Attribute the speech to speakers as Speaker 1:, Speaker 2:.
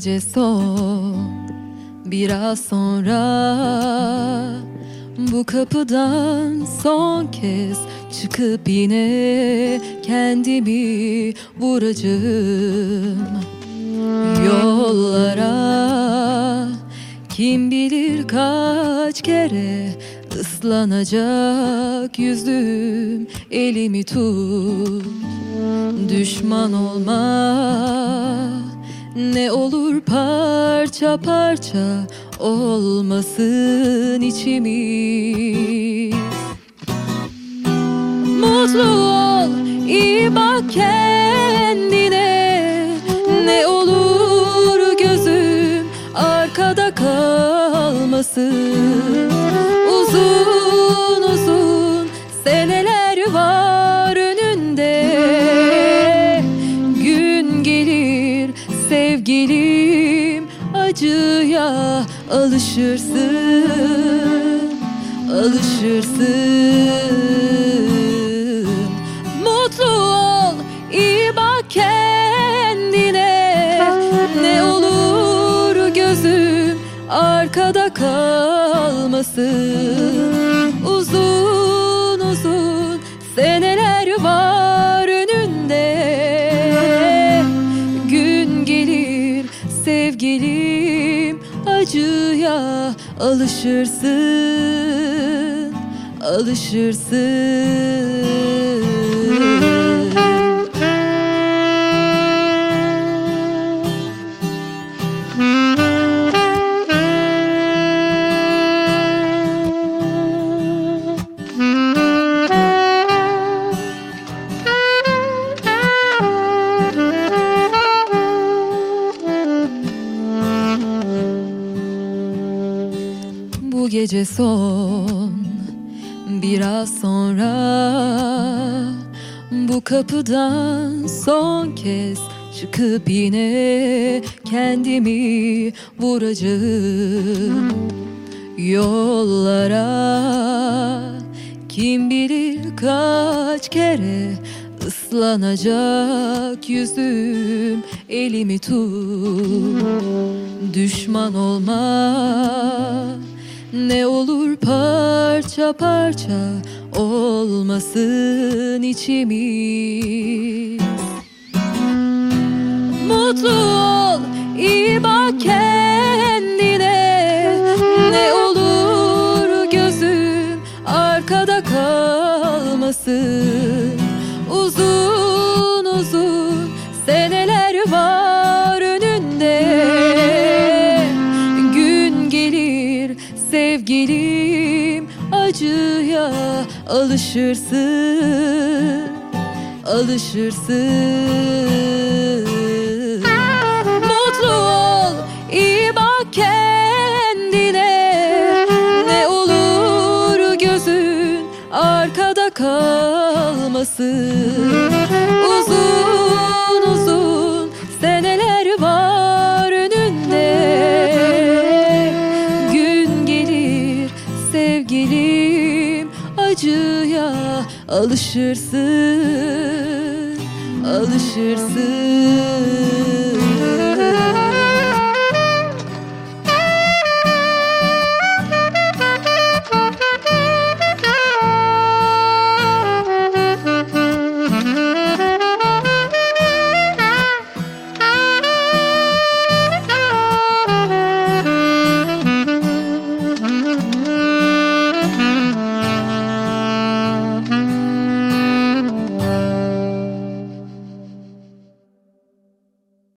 Speaker 1: gece son biraz sonra. Bu kapıdan son kez çıkıp yine kendimi vuracağım. Yollara kim bilir kaç kere ıslanacak yüzüm elimi tut. Düşman olma ne olur parça parça olmasın içimiz. Mutlu ol, iyi bak kendine. Ne olur gözüm arkada kalmasın. Uzun uzun seneler var acıya alışırsın Alışırsın. Mutlu ol iyi bak kendine. Ne olur gözüm arkada kalmasın. Uzun uzun seneler var önünde. Gün gelir sevgilim acıya alışırsın Alışırsın Bu gece son. Biraz sonra bu kapıdan son kez çıkıp yine kendimi vuracağım. Yollara kim bilir kaç kere ıslanacak yüzüm elimi tut. Düşman olma ne olur parça parça olmasın içimiz. Mutlu ol, iyi bak kendine. Ne olur gözün arkada kalmasın. Uzun uzun seneler sevgilim acıya alışırsın Alışırsın. Mutlu ol, iyi bak kendine. Ne olur gözün arkada kalmasın. Uzun uzun alışırsın Alışırsın